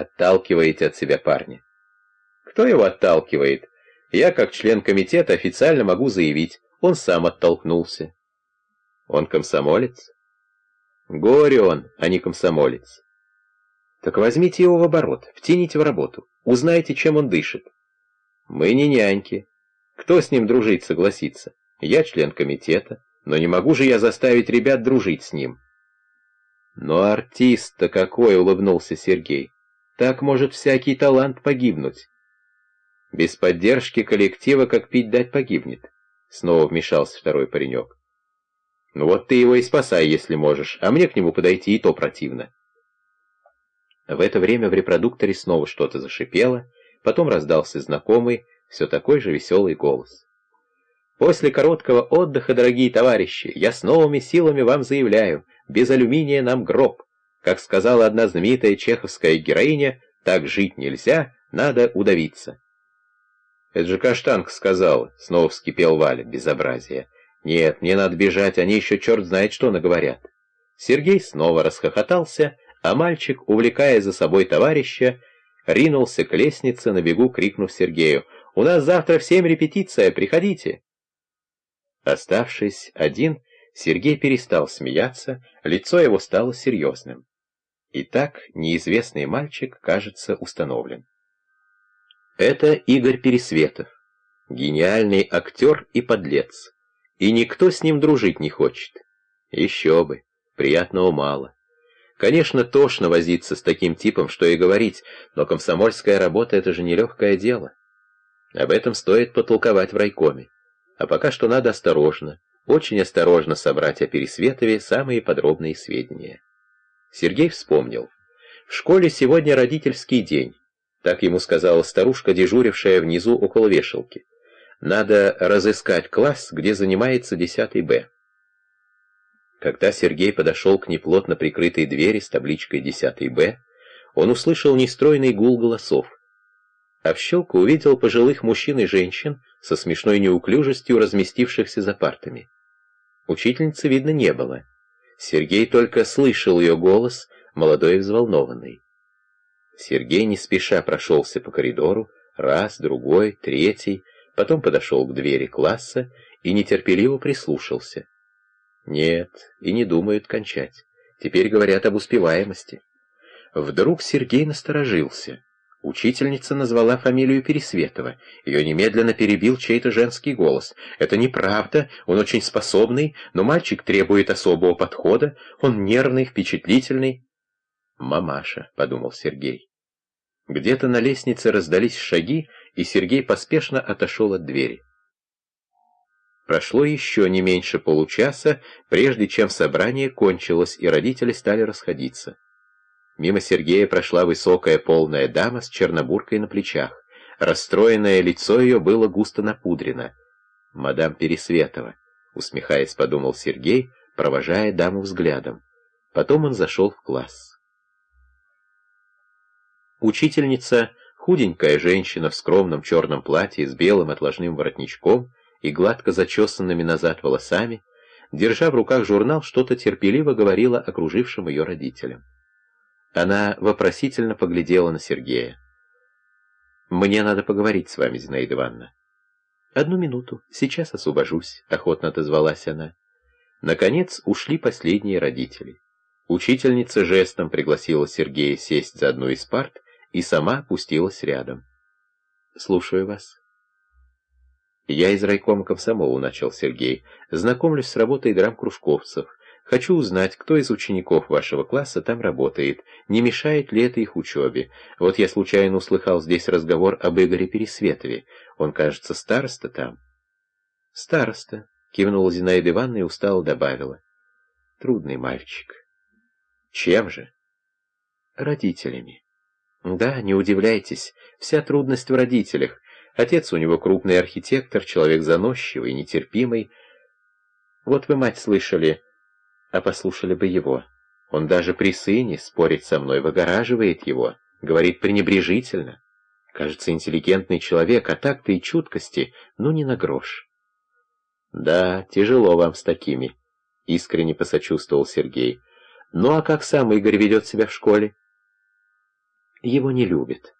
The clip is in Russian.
Отталкиваете от себя парня. Кто его отталкивает? Я, как член комитета, официально могу заявить, он сам оттолкнулся. Он комсомолец? Горе он, а не комсомолец. Так возьмите его в оборот, втяните в работу, узнайте, чем он дышит. Мы не няньки. Кто с ним дружить согласится? Я член комитета, но не могу же я заставить ребят дружить с ним. Но артист-то какой, улыбнулся Сергей. Так может всякий талант погибнуть. Без поддержки коллектива, как пить дать, погибнет. Снова вмешался второй паренек. Ну вот ты его и спасай, если можешь, а мне к нему подойти и то противно. В это время в репродукторе снова что-то зашипело, потом раздался знакомый, все такой же веселый голос. После короткого отдыха, дорогие товарищи, я с новыми силами вам заявляю, без алюминия нам гроб. Как сказала одна знаменитая чеховская героиня, так жить нельзя, надо удавиться. Это же Каштанка сказала, снова вскипел Валя, безобразие. Нет, мне надо бежать, они еще черт знает что наговорят. Сергей снова расхохотался, а мальчик, увлекая за собой товарища, ринулся к лестнице, на бегу крикнув Сергею, «У нас завтра в семь репетиция, приходите!» Оставшись один, Сергей перестал смеяться, лицо его стало серьезным. Итак, неизвестный мальчик, кажется, установлен. Это Игорь Пересветов, гениальный актер и подлец, и никто с ним дружить не хочет. Еще бы, приятного мало. Конечно, тошно возиться с таким типом, что и говорить, но комсомольская работа — это же нелегкое дело. Об этом стоит потолковать в райкоме. А пока что надо осторожно, очень осторожно собрать о Пересветове самые подробные сведения. Сергей вспомнил. В школе сегодня родительский день. Так ему сказала старушка, дежурившая внизу около вешалки. Надо разыскать класс, где занимается 10 Б. Когда Сергей подошел к неплотно прикрытой двери с табличкой 10 Б, он услышал нестройный гул голосов. А в щелку увидел пожилых мужчин и женщин со смешной неуклюжестью, разместившихся за партами. Учительницы, видно, не было. Сергей только слышал ее голос, молодой и взволнованный. Сергей не спеша прошелся по коридору, раз, другой, третий, потом подошел к двери класса и нетерпеливо прислушался. Нет, и не думают кончать. Теперь говорят об успеваемости. Вдруг Сергей насторожился. Учительница назвала фамилию Пересветова. Ее немедленно перебил чей-то женский голос. «Это неправда, он очень способный, но мальчик требует особого подхода, он нервный, впечатлительный». «Мамаша», — подумал Сергей. Где-то на лестнице раздались шаги, и Сергей поспешно отошел от двери. Прошло еще не меньше получаса, прежде чем собрание кончилось, и родители стали расходиться. Мимо Сергея прошла высокая полная дама с чернобуркой на плечах. Расстроенное лицо ее было густо напудрено. «Мадам Пересветова», — усмехаясь, подумал Сергей, провожая даму взглядом. Потом он зашел в класс. Учительница, худенькая женщина в скромном черном платье с белым отложным воротничком, и гладко зачесанными назад волосами, держа в руках журнал, что-то терпеливо говорила окружившим ее родителям. Она вопросительно поглядела на Сергея. «Мне надо поговорить с вами, Зинаида Ивановна». «Одну минуту, сейчас освобожусь», — охотно отозвалась она. Наконец ушли последние родители. Учительница жестом пригласила Сергея сесть за одну из парт и сама опустилась рядом. «Слушаю вас». «Я из райкома комсомола», — начал Сергей. «Знакомлюсь с работой драм-кружковцев. Хочу узнать, кто из учеников вашего класса там работает, не мешает ли это их учебе. Вот я случайно услыхал здесь разговор об Игоре Пересветове. Он, кажется, староста там». «Староста», — кивнула Зинаида Ивановна и устало добавила. «Трудный мальчик». «Чем же?» «Родителями». «Да, не удивляйтесь, вся трудность в родителях». Отец у него крупный архитектор, человек заносчивый, нетерпимый. Вот вы, мать, слышали, а послушали бы его. Он даже при сыне спорить со мной выгораживает его, говорит пренебрежительно. Кажется, интеллигентный человек, а так-то и чуткости, ну не на грош. Да, тяжело вам с такими, искренне посочувствовал Сергей. Ну а как сам Игорь ведет себя в школе? его не любят.